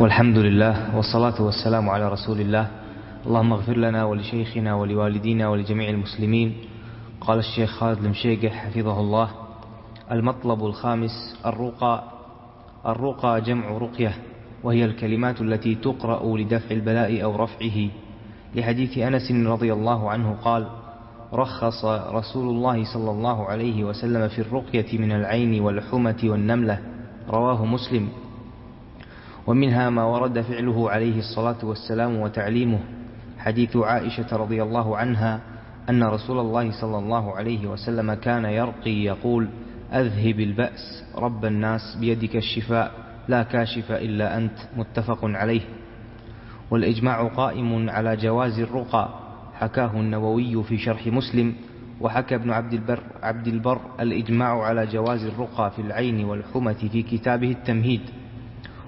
والحمد لله والصلاة والسلام على رسول الله. اللهم اغفر لنا ولشيخنا ولوالدينا ولجميع المسلمين. قال الشيخ خالد المشيقح حفظه الله. المطلب الخامس الرقى. الرقى جمع رقية وهي الكلمات التي تقرأ لدفع البلاء أو رفعه. لحديث أنس رضي الله عنه قال رخص رسول الله صلى الله عليه وسلم في الرقية من العين والحمة والنملة. رواه مسلم. ومنها ما ورد فعله عليه الصلاة والسلام وتعليمه حديث عائشة رضي الله عنها أن رسول الله صلى الله عليه وسلم كان يرقي يقول أذهب البأس رب الناس بيدك الشفاء لا كاشف إلا أنت متفق عليه. والإجماع قائم على جواز الرقى حكاه النووي في شرح مسلم وحكى ابن عبد البر, عبد البر الإجماع على جواز الرقى في العين والحمة في كتابه التمهيد.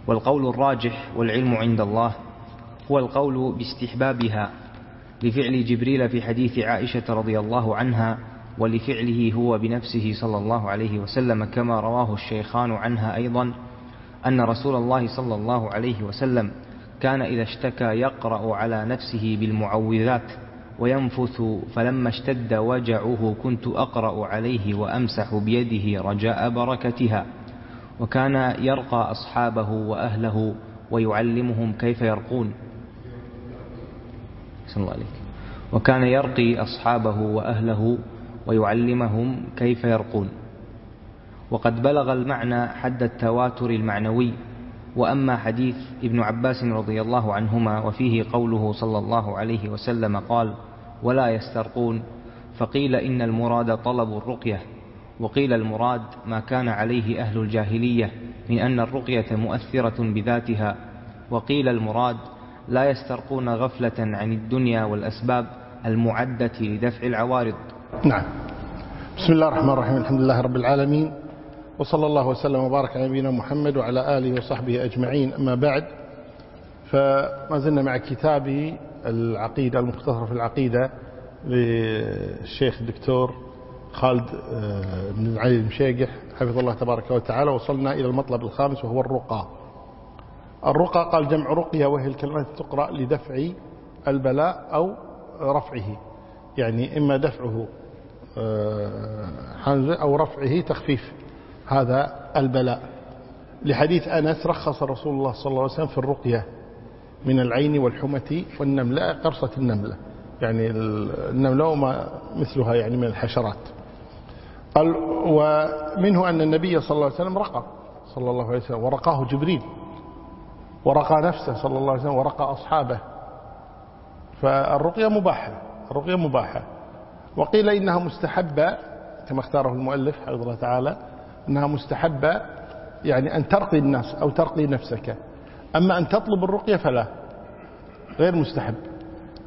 والقول الراجح والعلم عند الله هو القول باستحبابها لفعل جبريل في حديث عائشة رضي الله عنها ولفعله هو بنفسه صلى الله عليه وسلم كما رواه الشيخان عنها أيضا أن رسول الله صلى الله عليه وسلم كان إذا اشتكى يقرأ على نفسه بالمعوذات وينفث فلما اشتد وجعه كنت أقرأ عليه وأمسح بيده رجاء بركتها وكان يرقى أصحابه وأهله ويعلمهم كيف يرقون. الله وكان يرقي أصحابه وأهله ويعلمهم كيف يرقون. وقد بلغ المعنى حد التواتر المعنوي. وأما حديث ابن عباس رضي الله عنهما وفيه قوله صلى الله عليه وسلم قال ولا يسترقون. فقيل إن المراد طلب الرقية. وقيل المراد ما كان عليه أهل الجاهلية من أن الرقية مؤثرة بذاتها وقيل المراد لا يسترقون غفلة عن الدنيا والأسباب المعدة لدفع العوارض. نعم. بسم الله الرحمن الرحيم الحمد لله رب العالمين وصلى الله وسلم وبارك على نبينا محمد وعلى آله وصحبه أجمعين. أما بعد فما زلنا مع كتاب العقيدة المختصر في العقيدة للشيخ الدكتور خالد بن علي المشيقح حفظ الله تبارك وتعالى وصلنا إلى المطلب الخامس وهو الرقى. الرقى قال جمع رقية وهي الكلمات تقرأ لدفع البلاء أو رفعه. يعني إما دفعه حمزة أو رفعه تخفيف هذا البلاء. لحديث أنس رخص رسول الله صلى الله عليه وسلم في الرقية من العين والحمة والنملة قرصة النملة. يعني النملة وما مثلها يعني من الحشرات. قال ومنه أن النبي صلى الله عليه وسلم رقى صلى الله عليه وسلم ورقاه جبريل ورقى نفسه صلى الله عليه وسلم ورقى أصحابه. فالرقية مباحة الرقية مباحة. وقيل إنها مستحبة كما اختاره المؤلف حفظه الله تعالى أنها مستحبة يعني أن ترقي الناس أو ترقي نفسك. أما أن تطلب الرقية فلا غير مستحب.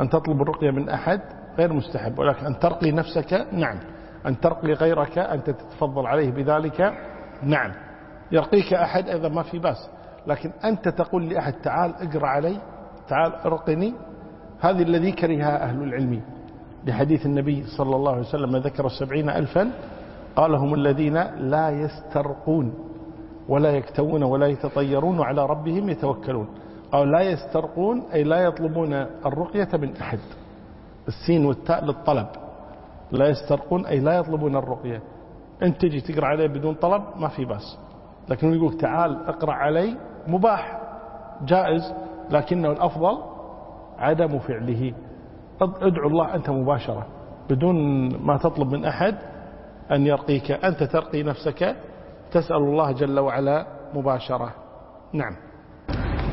أن تطلب الرقية من أحد غير مستحب ولكن أن ترقي نفسك نعم. أن ترقي غيرك أنت تتفضل عليه بذلك. نعم. يرقيك أحد أيضا ما في بأس. لكن أنت تقول لأحد تعال اقرأ علي تعال أرقني. هذه الذي كرهها أهل العلم. لحديث النبي صلى الله عليه وسلم ذكر السبعين ألفا قال هم الذين لا يسترقون ولا يكتوون ولا يتطيرون وعلى ربهم يتوكلون. أو لا يسترقون أي لا يطلبون الرقية من أحد. السين والتاء للطلب. لا يسترقون أي لا يطلبون الرقية. أنت تجي تقرأ عليه بدون طلب ما في بأس. لكن يقول تعال اقرأ علي مباح جائز لكنه الأفضل عدم فعله. ادعو الله أنت مباشرة بدون ما تطلب من أحد أن يرقيك. أنت ترقي نفسك تسأل الله جل وعلا مباشرة. نعم.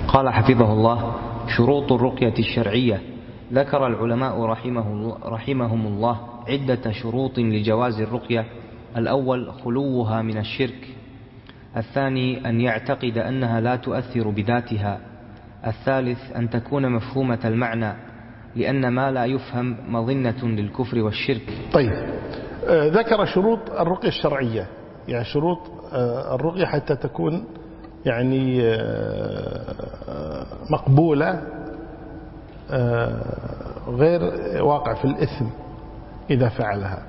قال حفظه الله شروط الرقية الشرعية. ذكر العلماء رحمه رحمهم الله. عدة شروط لجواز الرقية. الأول خلوها من الشرك. الثاني أن يعتقد أنها لا تؤثر بذاتها. الثالث أن تكون مفهومة المعنى لأن ما لا يفهم مظنة للكفر والشرك. طيب. آه ذكر شروط الرقية الشرعية. يعني شروط آه الرقية حتى تكون يعني آه مقبولة غير واقع في الإثم. إذا فعلها.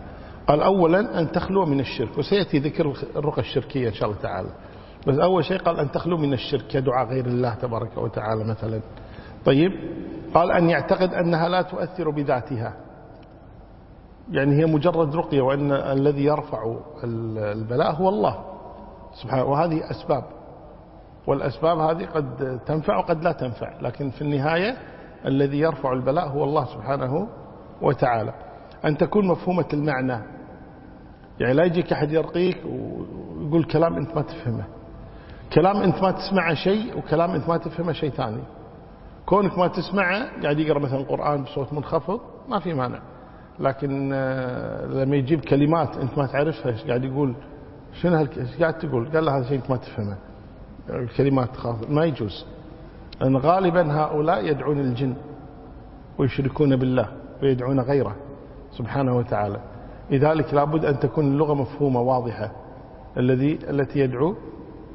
قال أولا أن تخلو من الشرك وسيأتي ذكر الرقى الشركية إن شاء الله تعالى. بس أول شيء قال أن تخلو من الشرك كدعاء غير الله تبارك وتعالى مثلا. طيب قال أن يعتقد أنها لا تؤثر بذاتها. يعني هي مجرد رقية وأن الذي يرفع البلاء هو الله. سبحانه وهذه أسباب. والأسباب هذه قد تنفع وقد لا تنفع لكن في النهاية الذي يرفع البلاء هو الله سبحانه وتعالى. أن تكون مفهومة المعنى. يعني لا يجيك أحد يرقيك ويقول كلام أنت ما تفهمه. كلام أنت ما تسمعه شيء وكلام أنت ما تفهمه شيء ثاني. كونك ما تسمعه قاعد يقرأ مثلا قرآن بصوت منخفض ما في مانع. لكن آه، لما يجيب كلمات أنت ما تعرفها قاعد يقول؟ شنو إيش قاعد تقول؟ قال له هذا شيء أنت ما تفهمه. الكلمات خاصة ما يجوز. لأن غالبا هؤلاء يدعون الجن ويشركون بالله ويدعون غيره. سبحانه وتعالى. لذلك لابد أن تكون اللغة مفهومة واضحة الذي التي يدعو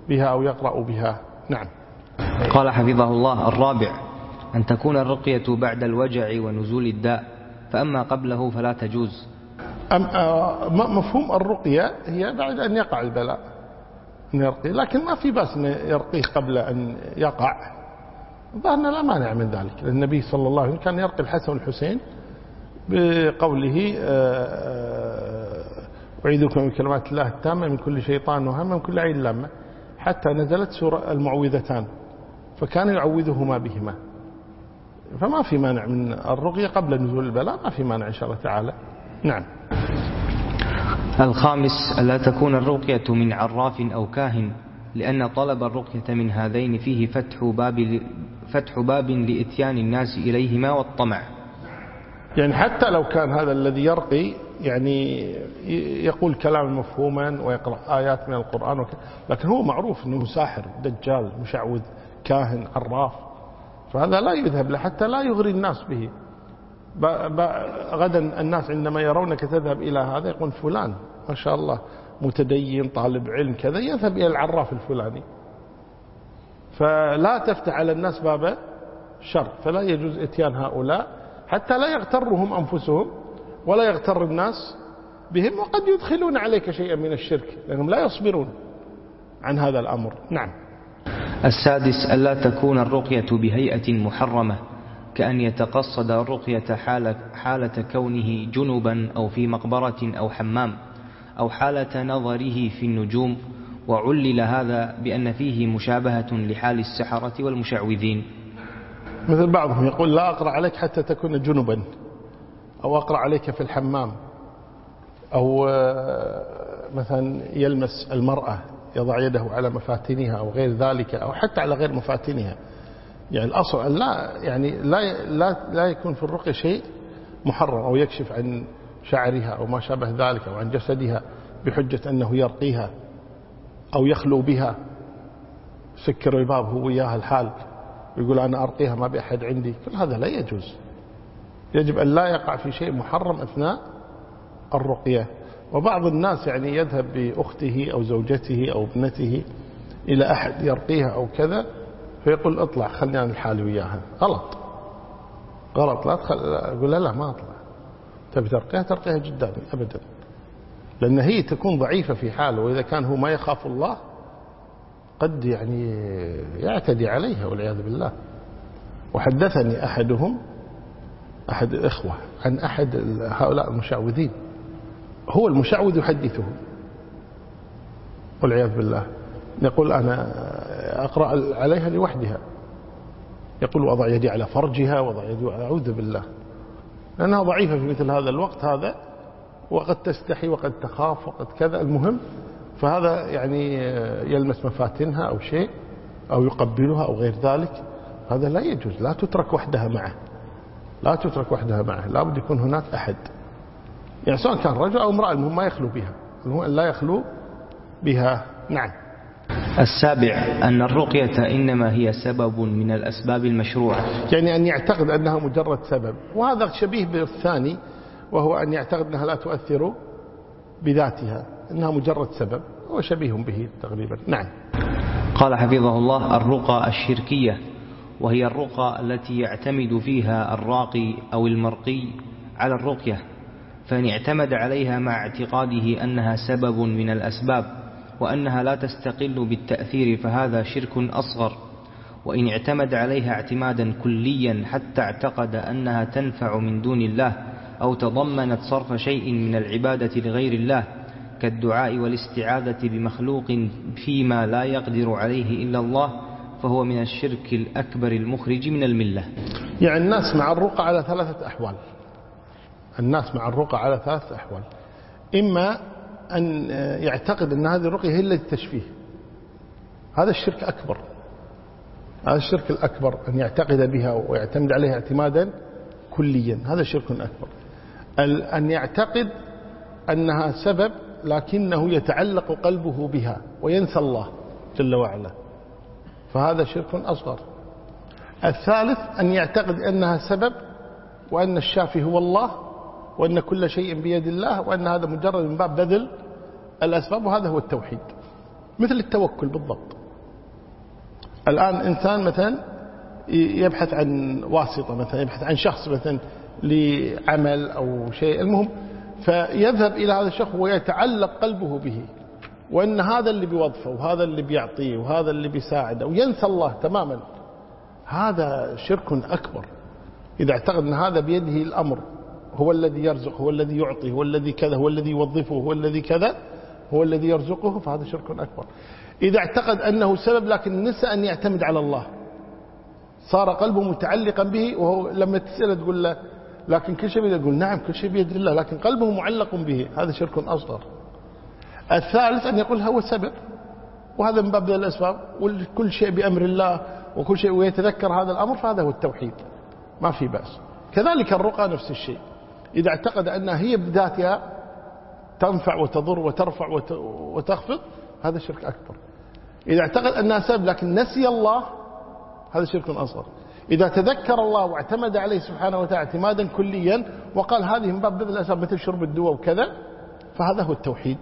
بها أو يقرأ بها. نعم. قال حفظه الله الرابع أن تكون الرقية بعد الوجع ونزول الداء فأما قبله فلا تجوز. أم آه، مفهوم الرقية هي بعد أن يقع البلاء أن يرقي لكن ما في بأس أن يرقيه قبل أن يقع. ظهرنا لا مانع من ذلك النبي صلى الله عليه وسلم كان يرقي الحسن والحسين بقوله آه، آه، أعيذكم بكلمات الله التامة من كل شيطان وهم من كل عين لامة. حتى نزلت سورة المعوذتان فكان يعوذهما بهما. فما في مانع من الرقية قبل نزول البلاء ما في مانع إن شاء الله تعالى. نعم. الخامس ألا تكون الرقية من عراف أو كاهن؟ لأن طلب الرقية من هذين فيه فتح باب, فتح باب لإتيان الناس إليهما والطمع. يعني حتى لو كان هذا الذي يرقي يعني يقول كلاما مفهوما ويقرأ آيات من القرآن وكذا لكن هو معروف أنه ساحر دجال مشعوذ كاهن عراف فهذا لا يذهب له حتى لا يغري الناس به. غدا الناس عندما يرونك تذهب إلى هذا يقول فلان ما شاء الله متدين طالب علم كذا يذهب إلى العراف الفلاني. فلا تفتح على الناس باب شر فلا يجوز إتيان هؤلاء. حتى لا يغترهم أنفسهم ولا يغتر الناس بهم وقد يدخلون عليك شيئا من الشرك لأنهم لا يصبرون عن هذا الأمر. نعم. السادس ألا تكون الرقية بهيئة محرمة كأن يتقصد الرقية حالة, حالة كونه جنبا أو في مقبرة أو حمام أو حالة نظره في النجوم وعلل هذا بأن فيه مشابهة لحال السحرة والمشعوذين. مثل بعضهم يقول لا أقرأ عليك حتى تكون جنبا أو أقرأ عليك في الحمام أو آه، مثلا يلمس المرأة يضع يده على مفاتنها أو غير ذلك أو حتى على غير مفاتنها. يعني الأصل لا يعني لا لا لا يكون في الرقية شيء محرم أو يكشف عن شعرها أو ما شابه ذلك أو عن جسدها بحجة أنه يرقيها أو يخلو بها سكر الباب هو وياها الحال. ويقول أنا أرقيها ما بأحد عندي. كل هذا لا يجوز. يجب أن لا يقع في شيء محرم أثناء الرقية. وبعض الناس يعني يذهب بأخته أو زوجته أو ابنته إلى أحد يرقيها أو كذا فيقول اطلع خلني أنا الحالي وياها. غلط. غلط. لا تخل... أقول لا لا ما أطلع. تبي ترقيها؟ ترقيها قدامي أبدا. لأن هي تكون ضعيفة في حاله وإذا كان هو ما يخاف الله قد يعني يعتدي عليها والعياذ بالله. وحدثني أحدهم أحد الإخوة عن أحد هؤلاء المشعوذين. هو المشعوذ يحدثه. والعياذ بالله. يقول أنا أقرأ عليها لوحدها. يقول وضع يدي على فرجها وضع يدي أعوذ بالله. لأنها ضعيفة في مثل هذا الوقت هذا. وقد تستحي وقد تخاف وقد كذا. المهم فهذا يعني يلمس مفاتنها أو شيء أو يقبلها أو غير ذلك. هذا لا يجوز لا تترك وحدها معه. لا تترك وحدها معه لا بد يكون هناك أحد. يعني سواء كان رجل أو امرأة المهم ما يخلو بها. المهم أن لا يخلو بها. نعم. السابع أن الرقية إنما هي سبب من الأسباب المشروعة. يعني أن يعتقد أنها مجرد سبب. وهذا شبيه بالثاني وهو أن يعتقد أنها لا تؤثر بذاتها. أنها مجرد سبب هو شبيه به تقريبا. نعم. قال حفظه الله الرقى الشركية وهي الرقى التي يعتمد فيها الراقي أو المرقي على الرقية فإن اعتمد عليها مع اعتقاده أنها سبب من الأسباب وأنها لا تستقل بالتأثير فهذا شرك أصغر. وإن اعتمد عليها اعتمادا كليا حتى اعتقد أنها تنفع من دون الله أو تضمنت صرف شيء من العبادة لغير الله كالدعاء والاستعاذة بمخلوق فيما لا يقدر عليه إلا الله فهو من الشرك الأكبر المخرج من الملة. يعني الناس مع الرقى على ثلاثة أحوال. الناس مع الرقى على ثلاثة أحوال. إما أن يعتقد أن هذه الرقية هي التي تشفيه. هذا الشرك أكبر. هذا الشرك الأكبر أن يعتقد بها ويعتمد عليها اعتمادا كليا. هذا شرك أكبر. أن يعتقد أنها سبب لكنه يتعلق قلبه بها وينسى الله جل وعلا. فهذا شرك أصغر. الثالث أن يعتقد أنها سبب وأن الشافي هو الله وأن كل شيء بيد الله وأن هذا مجرد من باب بذل الأسباب وهذا هو التوحيد. مثل التوكل بالضبط. الآن إنسان مثلا يبحث عن واسطة مثلا يبحث عن شخص مثلا لعمل أو شيء. المهم فيذهب إلى هذا الشخص ويتعلق قلبه به وأن هذا اللي بيوظفه وهذا اللي بيعطيه وهذا اللي بيساعده وينسى الله تماما. هذا شرك أكبر. إذا اعتقد أن هذا بيده الأمر هو الذي يرزق هو الذي يعطي هو الذي كذا هو الذي يوظفه هو الذي كذا هو الذي يرزقه فهذا شرك أكبر. إذا اعتقد أنه سبب لكن نسى أن يعتمد على الله صار قلبه متعلقا به وهو لما تسأله تقول له لكن كل شيء يقول نعم كل شيء بيد الله لكن قلبه معلق به. هذا شرك أصغر. الثالث أن يقول هو سبب وهذا من باب الأسباب. وكل شيء بأمر الله وكل شيء ويتذكر هذا الأمر فهذا هو التوحيد. ما في بأس. كذلك الرقى نفس الشيء. إذا اعتقد أنها هي بذاتها تنفع وتضر وترفع وتخفض هذا شرك أكبر. إذا اعتقد أنها سبب لكن نسي الله هذا شرك أصغر. إذا تذكر الله واعتمد عليه سبحانه وتعالى اعتمادا كليا وقال هذه من باب بذل الأسباب مثل شرب الدواء وكذا فهذا هو التوحيد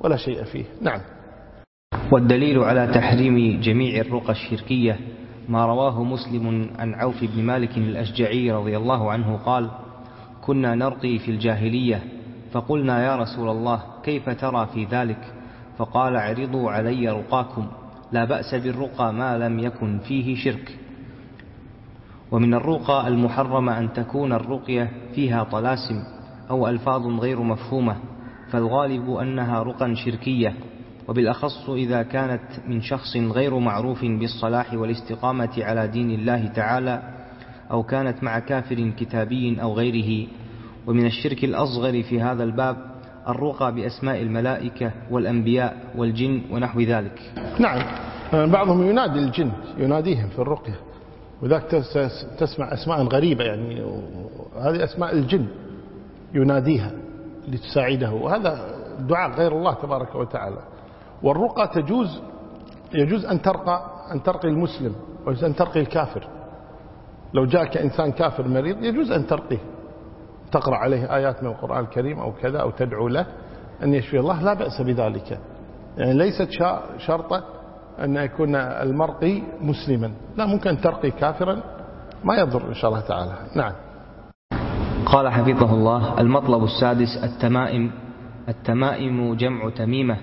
ولا شيء فيه. نعم. والدليل على تحريم جميع الرقى الشركية ما رواه مسلم عن عوف بن مالك الأشجعي رضي الله عنه قال كنا نرقي في الجاهلية فقلنا يا رسول الله كيف ترى في ذلك؟ فقال اعرضوا علي رقاكم لا بأس بالرقى ما لم يكن فيه شرك. ومن الرقى المحرمة أن تكون الرقية فيها طلاسم أو ألفاظ غير مفهومة فالغالب أنها رقى شركية وبالأخص إذا كانت من شخص غير معروف بالصلاح والاستقامة على دين الله تعالى أو كانت مع كافر كتابي أو غيره. ومن الشرك الأصغر في هذا الباب الرقى بأسماء الملائكة والأنبياء والجن ونحو ذلك. نعم بعضهم ينادي الجن يناديهم في الرقية. وذاك تسمع أسماء غريبة يعني هذه أسماء الجن يناديها لتساعده وهذا دعاء غير الله تبارك وتعالى. والرقى تجوز يجوز أن ترقى أن ترقي المسلم ويجوز أن ترقي الكافر. لو جاءك إنسان كافر مريض يجوز أن ترقيه. تقرأ عليه آيات من القرآن الكريم أو كذا أو تدعو له أن يشفي الله لا بأس بذلك. يعني ليست شرطة أن يكون المرقي مسلما. لا ممكن ترقي كافرا ما يضر إن شاء الله تعالى. نعم. قال حفظه الله المطلب السادس التمائم التمائم جمع تميمة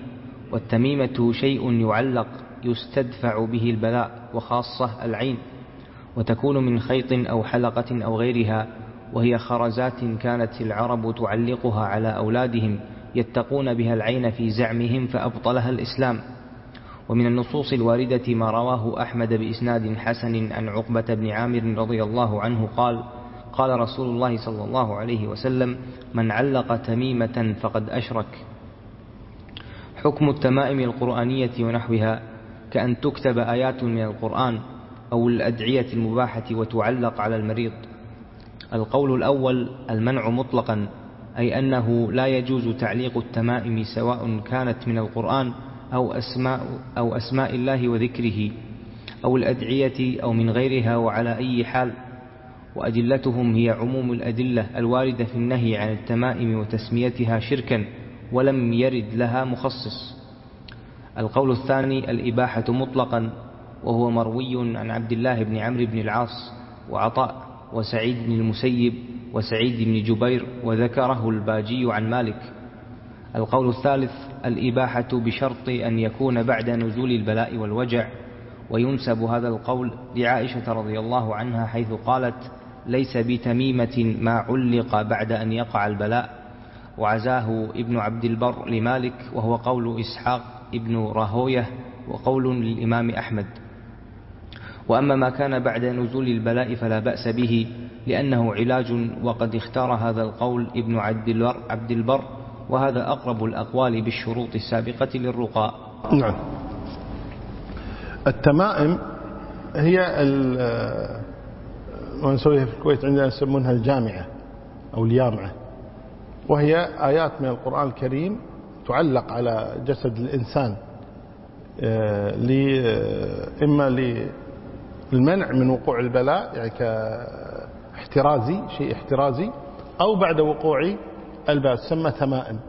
والتميمة شيء يعلق يستدفع به البلاء وخاصة العين وتكون من خيط أو حلقة أو غيرها وهي خرزات كانت العرب تعلقها على أولادهم يتقون بها العين في زعمهم فأبطلها الإسلام. ومن النصوص الواردة ما رواه أحمد بإسناد حسن عن عقبة بن عامر رضي الله عنه قال قال رسول الله صلى الله عليه وسلم من علق تميمة فقد أشرك. حكم التمائم القرآنية ونحوها كأن تكتب آيات من القرآن أو الأدعية المباحة وتعلق على المريض. القول الأول المنع مطلقا أي أنه لا يجوز تعليق التمائم سواء كانت من القرآن أو أسماء, أو أسماء الله وذكره أو الأدعية أو من غيرها وعلى أي حال. وأدلتهم هي عموم الأدلة الواردة في النهي عن التمائم وتسميتها شركا ولم يرد لها مخصص. القول الثاني الإباحة مطلقا وهو مروي عن عبد الله بن عمرو بن العاص وعطاء وسعيد بن المسيب وسعيد بن جبير وذكره الباجي عن مالك. القول الثالث الإباحة بشرط أن يكون بعد نزول البلاء والوجع. وينسب هذا القول لعائشة رضي الله عنها حيث قالت ليس بتميمة ما علق بعد أن يقع البلاء. وعزاه ابن عبد البر لمالك وهو قول إسحاق ابن راهوية وقول للإمام أحمد. وأما ما كان بعد نزول البلاء فلا بأس به لأنه علاج وقد اختار هذا القول ابن عبد البر وهذا أقرب الأقوال بالشروط السابقة للرقاء. نعم. التمائم هي ما نسويها في الكويت عندنا يسمونها الجامعة أو اليامعة. وهي آيات من القرآن الكريم تعلق على جسد الإنسان آه، آه، إما للمنع من وقوع البلاء يعني كاحترازي شيء احترازي أو بعد وقوع الباس سمى تمائم.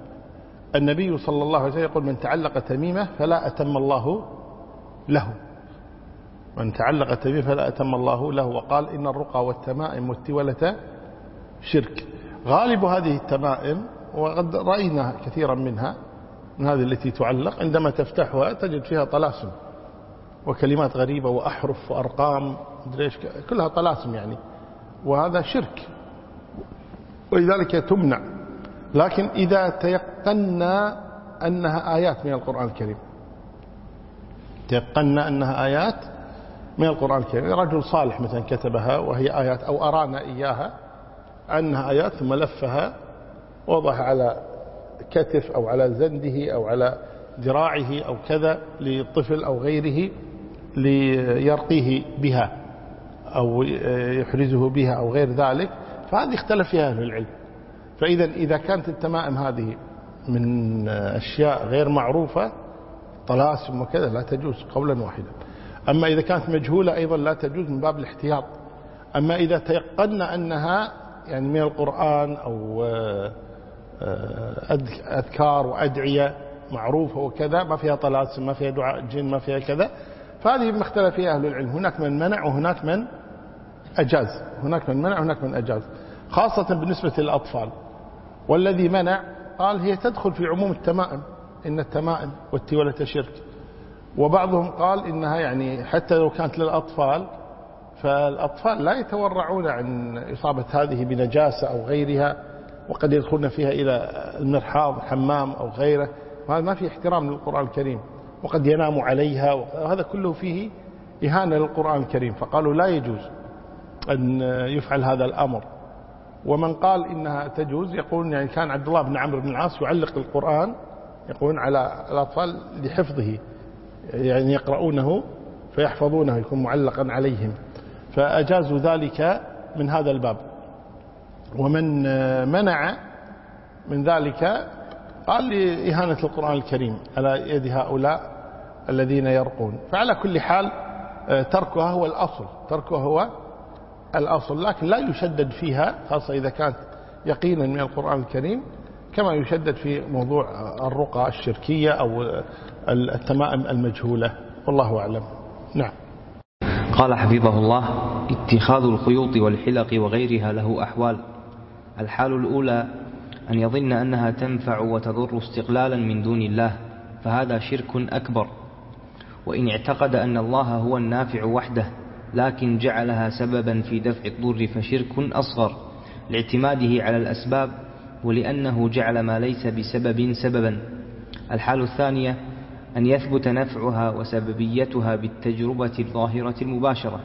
النبي صلى الله عليه وسلم يقول من تعلق تميمة فلا أتم الله له. من تعلق تميمة فلا أتم الله له. وقال إن الرقى والتمائم والتولة شرك. غالب هذه التمائم وقد رأينا كثيرا منها من هذه التي تعلق عندما تفتحها تجد فيها طلاسم وكلمات غريبة وأحرف وأرقام كلها طلاسم يعني وهذا شرك. ولذلك تمنع. لكن إذا تيقنا أنها آيات من القرآن الكريم. تيقنا أنها آيات من القرآن الكريم. رجل صالح مثلا كتبها وهي آيات أو أرانا إياها أنها آيات ثم لفها وضعها على كتف أو على زنده أو على ذراعه أو كذا لطفل أو غيره ليرقيه بها أو يحرزه بها أو غير ذلك فهذه اختلف فيها أهل العلم. فإذا إذا كانت التمائم هذه من أشياء غير معروفة طلاسم وكذا لا تجوز قولا واحدا. أما إذا كانت مجهولة أيضا لا تجوز من باب الاحتياط. أما إذا تيقنا أنها يعني من القرآن أو آه، آه، أذكار وأدعية معروفة وكذا ما فيها طلاسم ما فيها دعاء جن ما فيها كذا فهذه ما اختلف فيها أهل العلم. هناك من منع وهناك من أجاز. هناك من منع وهناك من أجاز. خاصة بالنسبة للأطفال. والذي منع قال هي تدخل في عموم التمائم إن التمائم والتولة شرك. وبعضهم قال إنها يعني حتى لو كانت للأطفال فالأطفال لا يتورعون عن إصابة هذه بنجاسة أو غيرها وقد يدخلون فيها إلى المرحاض حمام أو غيره. وهذا ما في احترام للقرآن الكريم وقد ينام عليها وهذا كله فيه إهانة للقرآن الكريم. فقالوا لا يجوز أن يفعل هذا الأمر. ومن قال إنها تجوز يقول يعني كان عبد الله بن عمرو بن العاص يعلق القرآن يقولون على الأطفال لحفظه يعني يقرؤونه فيحفظونه يكون معلقا عليهم. فأجازوا ذلك من هذا الباب. ومن منع من ذلك قال لإهانة القرآن الكريم على يد هؤلاء الذين يرقون؟ فعلى كل حال تركها هو الأصل تركها هو الأصل لكن لا يشدد فيها خاصة إذا كانت يقينا من القرآن الكريم كما يشدد في موضوع الرقى الشركية أو التمائم المجهولة. والله أعلم. نعم. قال حفظه الله اتخاذ الخيوط والحلق وغيرها له أحوال. الحال الأولى أن يظن أنها تنفع وتضر استقلالا من دون الله فهذا شرك أكبر. وإن اعتقد أن الله هو النافع وحده لكن جعلها سببا في دفع الضر فشرك أصغر لاعتماده على الأسباب ولأنه جعل ما ليس بسبب سببا. الحال الثانية أن يثبت نفعها وسببيتها بالتجربة الظاهرة المباشرة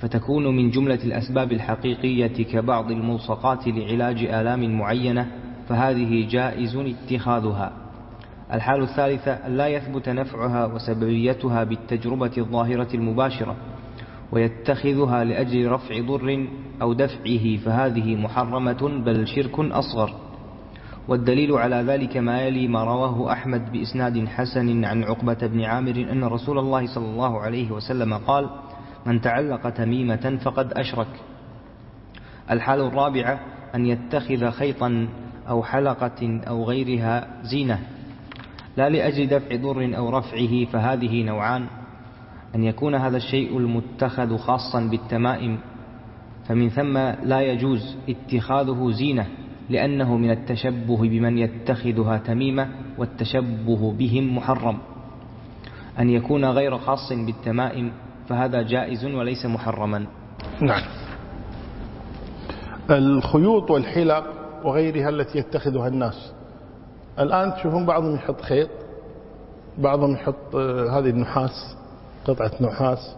فتكون من جملة الأسباب الحقيقية كبعض الملصقات لعلاج آلام معينة فهذه جائز اتخاذها. الحال الثالثة لا يثبت نفعها وسببيتها بالتجربة الظاهرة المباشرة ويتخذها لأجل رفع ضر أو دفعه فهذه محرمة بل شرك أصغر. والدليل على ذلك ما يلي ما رواه أحمد بإسناد حسن عن عقبة بن عامر أن رسول الله صلى الله عليه وسلم قال من تعلق تميمة فقد أشرك. الحال الرابعة أن يتخذ خيطا أو حلقة أو غيرها زينة لا لأجل دفع ضر أو رفعه فهذه نوعان أن يكون هذا الشيء المتخذ خاصا بالتمائم فمن ثم لا يجوز اتخاذه زينة لأنه من التشبه بمن يتخذها تميمة والتشبه بهم محرم. أن يكون غير خاص بالتمائم فهذا جائز وليس محرما. نعم. الخيوط والحلق وغيرها التي يتخذها الناس. الآن تشوفون بعضهم يحط خيط بعضهم يحط آه، هذه النحاس. قطعة نحاس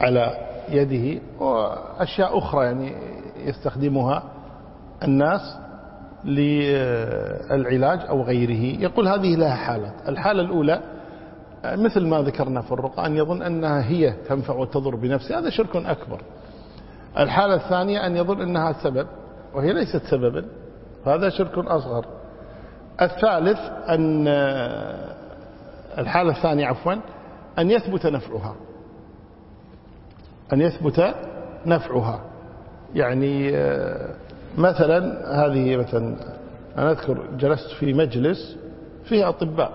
على يده وأشياء أخرى يعني يستخدمها الناس للعلاج أو غيره. يقول هذه لها حالات. الحالة الأولى مثل ما ذكرنا في الرقى أن يظن أنها هي تنفع وتضر بنفسها. هذا شرك أكبر. الحالة الثانية أن يظن أنها سبب وهي ليست سببا هذا شرك أصغر. الثالث أن الحالة الثانية عفوا أن يثبت نفعها. أن يثبت نفعها. يعني مثلا هذه مثلا أنا أذكر جلست في مجلس فيه أطباء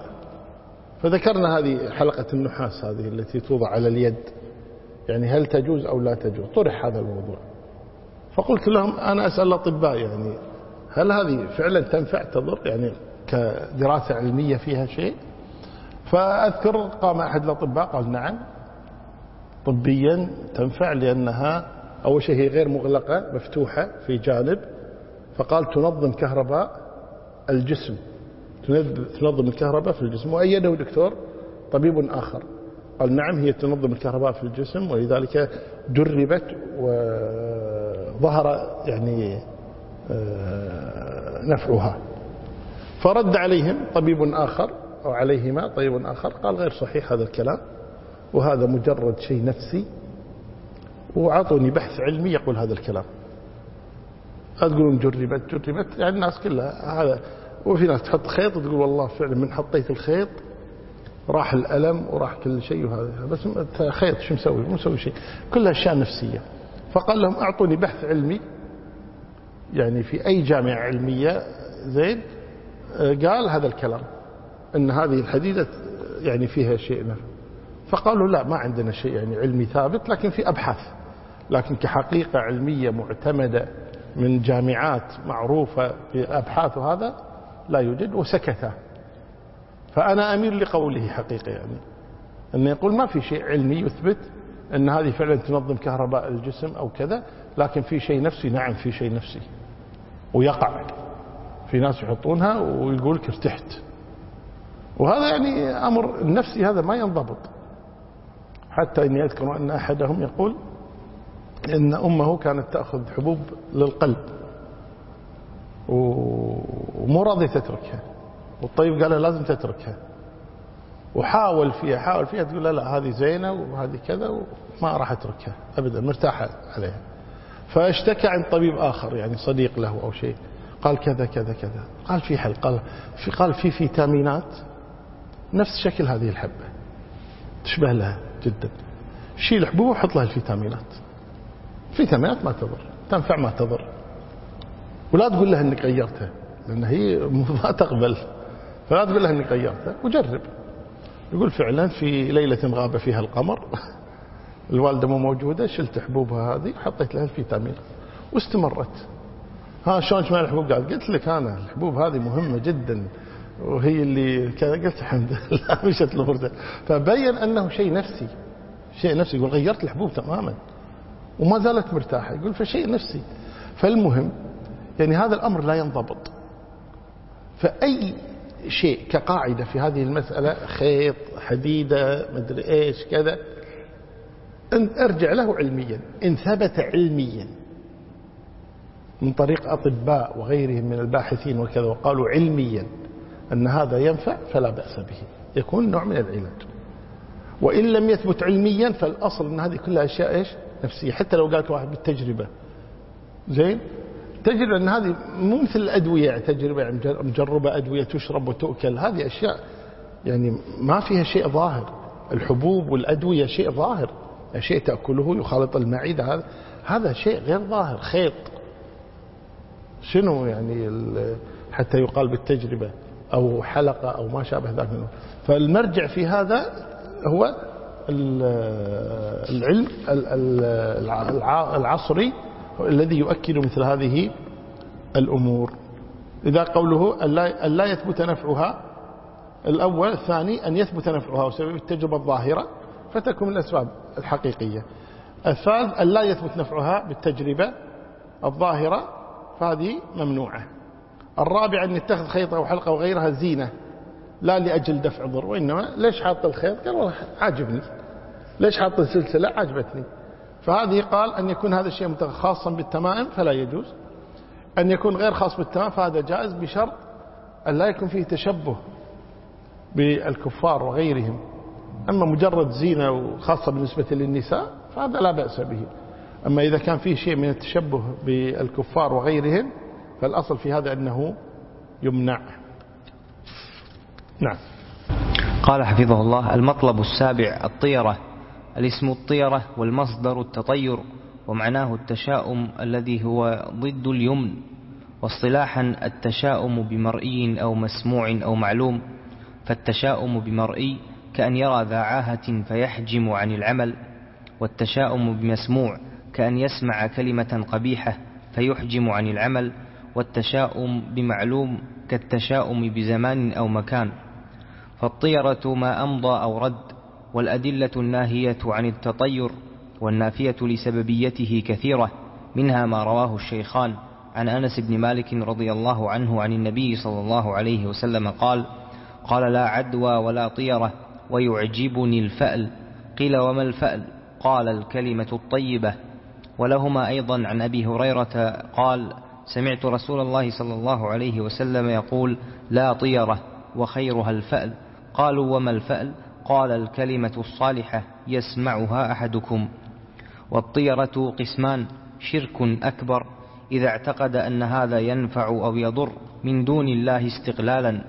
فذكرنا هذه حلقة النحاس هذه التي توضع على اليد. يعني هل تجوز أو لا تجوز؟ طرح هذا الموضوع. فقلت لهم أنا أسأل الأطباء يعني هل هذه فعلا تنفع؟ تضر يعني كدراسة علمية فيها شيء؟ فأذكر قام أحد الأطباء قال نعم طبيا تنفع لأنها أول شيء هي غير مغلقة مفتوحة في جانب فقال تنظم كهرباء الجسم تنظم الكهرباء في الجسم. وأيده دكتور طبيب آخر قال نعم هي تنظم الكهرباء في الجسم ولذلك جربت وظهر يعني آه، نفعها. فرد عليهم طبيب آخر أو عليهما طبيب آخر. قال غير صحيح هذا الكلام وهذا مجرد شيء نفسي وعطوني بحث علمي يقول هذا الكلام. تقولون جربت جربت. يعني الناس كلها هذا وفي ناس تحط خيط وتقول والله فعلا من حطيت الخيط راح الألم وراح كل شيء وهذا. بس خيط شو مسوي؟ مو مسوي شيء. كلها أشياء نفسية. فقال لهم أعطوني بحث علمي. يعني في أي جامعة علمية زين قال هذا الكلام. أن هذه الحديدة يعني فيها شيء فقالوا لا ما عندنا شيء يعني علمي ثابت لكن في أبحاث. لكن كحقيقة علمية معتمدة من جامعات معروفة في أبحاث هذا لا يوجد وسكت. فأنا أميل لقوله حقيقة يعني. أنه يقول ما في شيء علمي يثبت أن هذه فعلا تنظم كهرباء الجسم أو كذا لكن في شيء نفسي. نعم في شيء نفسي. ويقع. في ناس يحطونها ويقولك ارتحت. وهذا يعني أمر نفسي هذا ما ينضبط. حتى إني أذكر أن أحدهم يقول إن أمه كانت تأخذ حبوب للقلب ومو راضية تتركها. والطيب قال لازم تتركها. وحاول فيها حاول فيها تقول لا لا هذه زينة وهذه كذا وما راح أتركها أبدا مرتاحة عليها. فاشتكى عند طبيب آخر يعني صديق له أو شيء. قال كذا كذا كذا. قال في حل قال في قال في فيتامينات نفس شكل هذه الحبة. تشبه لها جدا. شيل حبوب وحط لها الفيتامينات. فيتامينات ما تضر تنفع ما تضر. ولا تقول لها إنك غيرتها لأن هي ما تقبل. فلا تقول لها إنك غيرتها وجرب. يقول فعلا في ليلة غاب فيها القمر. الوالدة مو موجودة شلت حبوبها هذه وحطيت لها الفيتامين واستمرت. ها شلون شمال الحبوب قاعد؟ قلت لك أنا الحبوب هذه مهمة جدا. وهي اللي قلت الحمد لله. مشت الغردة فبين أنه شيء نفسي. شيء نفسي. يقول غيرت الحبوب تماما. وما زالت مرتاحة. يقول فشيء نفسي. فالمهم يعني هذا الأمر لا ينضبط. فأي شيء كقاعدة في هذه المسألة خيط حديدة مدري إيش كذا أرجع له علميا. إن ثبت علميا. من طريق أطباء وغيرهم من الباحثين وكذا وقالوا علميا. أن هذا ينفع فلا بأس به. يكون نوع من العلاج. وإن لم يثبت علميا فالأصل أن هذه كلها أشياء إيش؟ نفسية. حتى لو قالك واحد بالتجربة. زين؟ تجربة أن هذه مو مثل الأدوية يعني تجربة يعني مجربة أدوية تشرب وتؤكل. هذه أشياء يعني ما فيها شيء ظاهر. الحبوب والأدوية شيء ظاهر. شيء تأكله يخالط المعدة هذا هذا شيء غير ظاهر. خيط. شنو يعني حتى يقال بالتجربة. أو حلقة أو ما شابه ذلك فالمرجع في هذا هو العلم العصري الذي يؤكد مثل هذه الأمور. إذا قوله أن لا يثبت نفعها الأول الثاني أن يثبت نفعها وسبب التجربة الظاهرة فتكون الأسباب الحقيقية. الثالث أن لا يثبت نفعها بالتجربة الظاهرة فهذه ممنوعة. الرابع أن يتخذ خيط أو حلقة وغيرها زينة لا لأجل دفع ضر وإنما ليش حاط الخيط؟ قال والله عاجبني. ليش حاط السلسلة؟ عجبتني فهذه قال أن يكون هذا الشيء خاصا بالتمائم فلا يجوز. أن يكون غير خاص بالتمائم فهذا جائز بشرط أن لا يكون فيه تشبه بالكفار وغيرهم. أما مجرد زينة وخاصة بالنسبة للنساء فهذا لا بأس به. أما إذا كان فيه شيء من التشبه بالكفار وغيرهم فالأصل في هذا أنه يمنع. نعم. قال حفظه الله المطلب السابع الطيرة. الاسم الطيرة والمصدر التطير ومعناه التشاؤم الذي هو ضد اليمن. واصطلاحا التشاؤم بمرئي أو مسموع أو معلوم. فالتشاؤم بمرئي كأن يرى ذا عاهة فيحجم عن العمل. والتشاؤم بمسموع كأن يسمع كلمة قبيحة فيحجم عن العمل. والتشاؤم بمعلوم كالتشاؤم بزمان أو مكان فالطيرة ما أمضى أو رد والأدلة الناهية عن التطير والنافية لسببيته كثيرة منها ما رواه الشيخان عن أنس بن مالك رضي الله عنه عن النبي صلى الله عليه وسلم قال قال لا عدوى ولا طيرة ويعجبني الفأل قيل وما الفأل؟ قال الكلمة الطيبة. ولهما أيضا عن أبي هريرة قال سمعت رسول الله صلى الله عليه وسلم يقول لا طيرة وخيرها الفأل. قالوا وما الفأل؟ قال الكلمة الصالحة يسمعها أحدكم. والطيرة قسمان شرك أكبر. إذا اعتقد أن هذا ينفع أو يضر من دون الله استقلالا.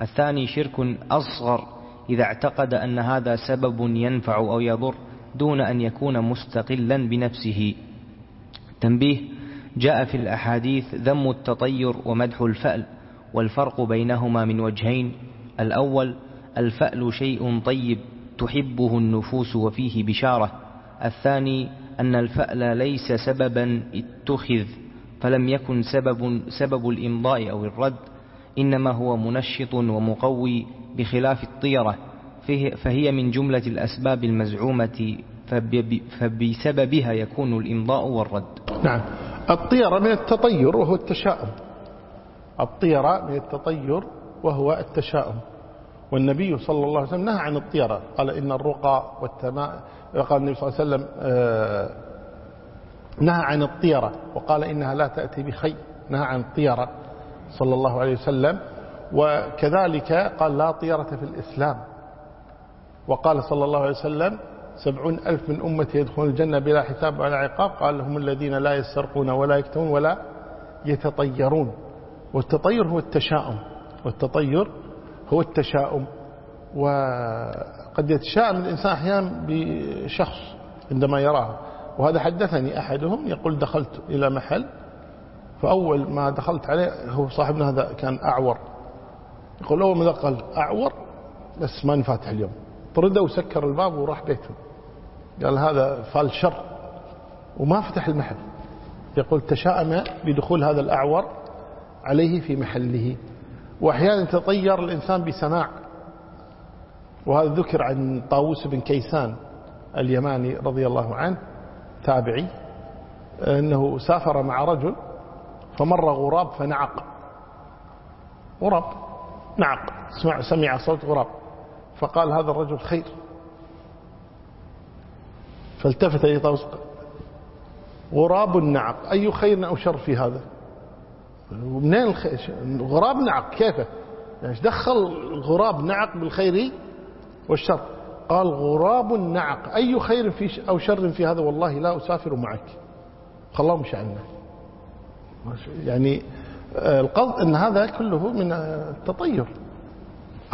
الثاني شرك أصغر. إذا اعتقد أن هذا سبب ينفع أو يضر دون أن يكون مستقلا بنفسه. تنبيه جاء في الأحاديث ذم التطير ومدح الفأل والفرق بينهما من وجهين. الأول الفأل شيء طيب تحبه النفوس وفيه بشارة. الثاني أن الفأل ليس سببا اتخذ فلم يكن سبب, سبب الإمضاء أو الرد إنما هو منشط ومقوي بخلاف الطيرة. فهي من جملة الأسباب المزعومة فبسببها يكون الإمضاء والرد. نعم. الطيرة من التطير وهو التشاؤم. الطيرة من التطير وهو التشاؤم. والنبي صلى الله عليه وسلم نهى عن الطيرة. قال إن الرقى والتماء قال النبي صلى الله عليه وسلم آه، نهى عن الطيرة. وقال إنها لا تأتي بخير. نهى عن الطيرة صلى الله عليه وسلم. وكذلك قال لا طيرة في الإسلام. وقال صلى الله عليه وسلم سبعون ألف من أمتي يدخلون الجنة بلا حساب ولا عقاب. قال هم الذين لا يسرقون ولا يكتمون ولا يتطيرون. والتطير هو التشاؤم. والتطير هو التشاؤم. وقد يتشاءم الإنسان أحيانا بشخص عندما يراه. وهذا حدثني أحدهم يقول دخلت إلى محل فأول ما دخلت عليه هو صاحبنا هذا كان أعور. يقول أول ما دخل أعور بس ما نفاتح اليوم. طرده وسكر الباب وراح بيته. قال هذا فال شر وما فتح المحل. يقول تشاءم بدخول هذا الأعور عليه في محله. وأحيانا تطير الإنسان بسماع. وهذا ذكر عن طاووس بن كيسان اليماني رضي الله عنه تابعي أنه سافر مع رجل فمر غراب فنعق. غراب نعق. سمع, سمع صوت غراب. فقال هذا الرجل خير. فالتفت إلى طاووس. غراب نعق أي خير أو شر في هذا؟ ومنين الخير الغراب نعق. كيفه يعني دخل الغراب نعق بالخير والشر؟ قال غراب نعق أي خير في أو شر في هذا؟ والله لا أسافر معك. خلاه مش عنا يعني آه، القصد أن هذا كله من التطير.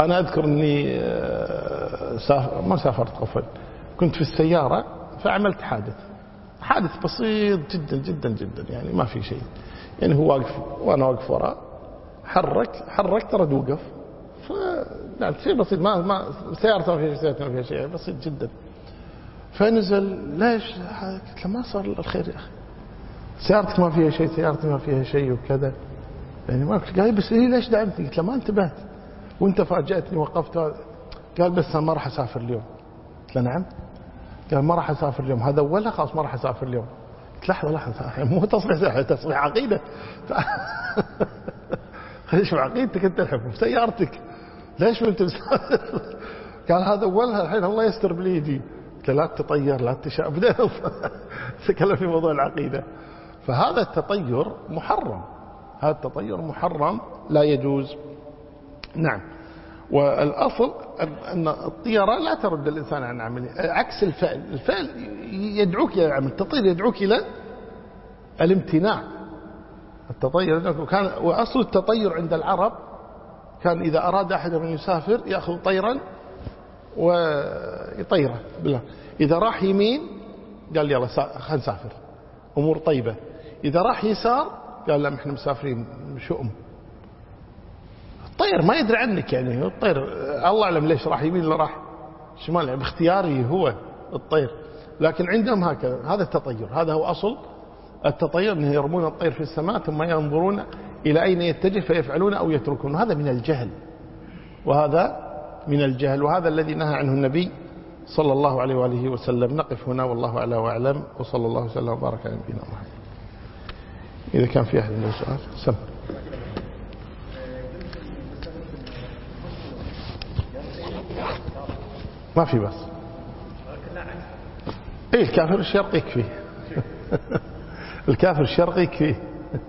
أنا أذكر أني آه، سافر ما سافرت قفل كنت في السيارة. فعملت حادث. حادث بسيط جدا جدا جدا يعني ما في شيء. يعني هو واقف وأنا واقف وراء حرك حركت رد وقف ف يعني شيء بسيط ما ما سيارته ما فيها شيء ما فيها شيء بسيط جدا. فنزل ليش؟ قلت له ما صار الخير يا أخي. سيارتك ما فيها شيء سيارتي ما فيها شيء وكذا. يعني ما قال بس إيه ليش دعمتني قلت له ما انتبهت. وأنت فاجأتني وقفت. قال بس أنا ما راح أسافر اليوم. قلت له نعم. قال ما راح أسافر اليوم. هذا أولها خلاص ما راح أسافر اليوم. قلت لحظة لحظة. مو تصريح تصريح عقيدة. خليش بعقيدتك أنت الحين بسيارتك ليش وانت قال هذا اولها الحين الله يستر بالايدي قلت لا تطير لا تشاء. بدأ تكلم في موضوع العقيدة. فهذا التطير محرم. هذا التطير محرم لا يجوز. نعم. والأصل أن الطيرة لا ترد الإنسان عن عمله عكس الفعل. الفعل يدعوك إلى العمل التطير يدعوك إلى الامتناع. التطير كان وأصل التطير عند العرب كان إذا أراد أحد من يسافر يأخذ طيرا ويطيره. بالله. إذا راح يمين قال يلا خلينا نسافر. أمور طيبة. إذا راح يسار قال لا إحنا مسافرين شؤم. الطير ما يدري عنك يعني الطير الله أعلم ليش راح يمين ولا راح شمال يعني باختياري هو الطير. لكن عندهم هكذا هذا التطير هذا هو أصل التطير أنه يرمون الطير في السماء ثم ينظرون إلى أين يتجه فيفعلون أو يتركون. هذا من الجهل وهذا من الجهل وهذا الذي نهى عنه النبي صلى الله عليه وآله وسلم. نقف هنا والله أعلى وأعلم وصلى الله وسلم وبارك على نبينا محمد. إذا كان في أحد من سؤال سم. ما في بس. إيه الكافر الشرقي يكفي. الكافر الشرقي يكفي.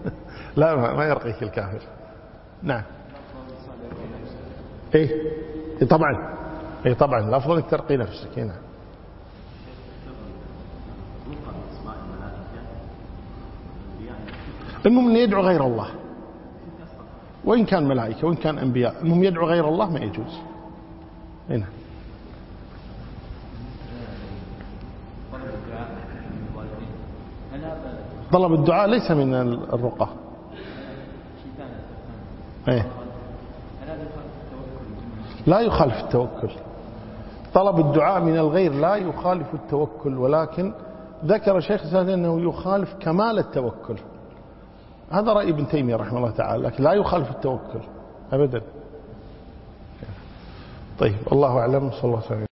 لا ما يرقيك الكافر. نعم. إيه اي طبعا. اي طبعا. الأفضل انك ترقي نفسك. هنا المهم ان يدعو غير الله. وإن كان ملائكة وإن كان أنبياء المهم يدعو غير الله ما يجوز. هنا طلب الدعاء ليس من الرقى إيه. لا يخالف التوكل. طلب الدعاء من الغير لا يخالف التوكل ولكن ذكر شيخ الإسلام أنه يخالف كمال التوكل. هذا رأي ابن تيمية رحمه الله تعالى لكن لا يخالف التوكل أبدا. طيب الله أعلم صلى الله عليه وسلم.